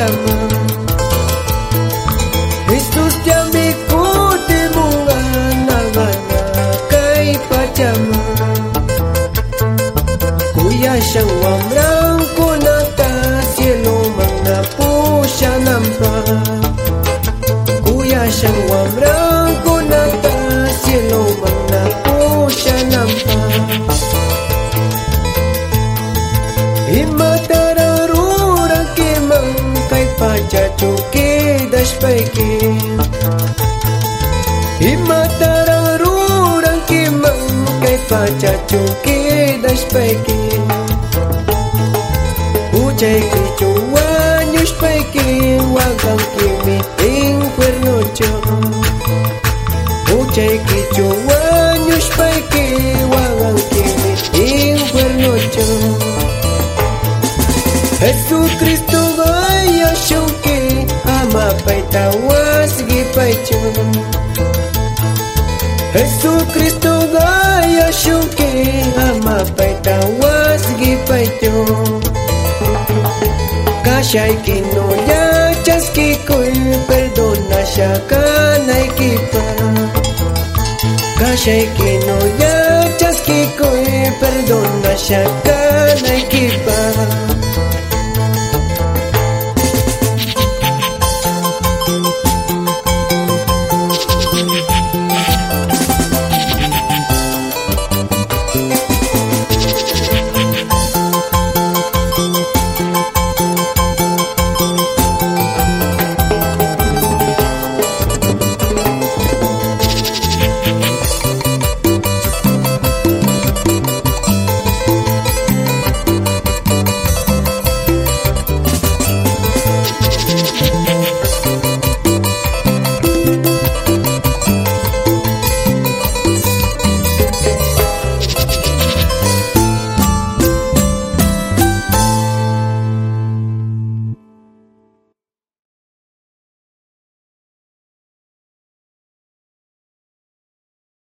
llaman. Estusnya mikuti bunga namanya kai pacama. Kuya siyang wamrang kunata sino magna po siya nampa. Kuya siyang wamrang kunata sino magna po siya flores baking. Imatararurang kimang kay pacha chuki das baking. Ujay kichuan yus baking. wagang kimiting cuerno cho Ujay kichuan yus baking. wagang kimiting cuerno Jesus Jesucristo paita wasgi paicho Jesucristo vaya shunki ama paita wasgi paicho Kashayki no yachaski kuy perdona shakanaykipa Kashayki no yachaski kuy perdona shakanaykipa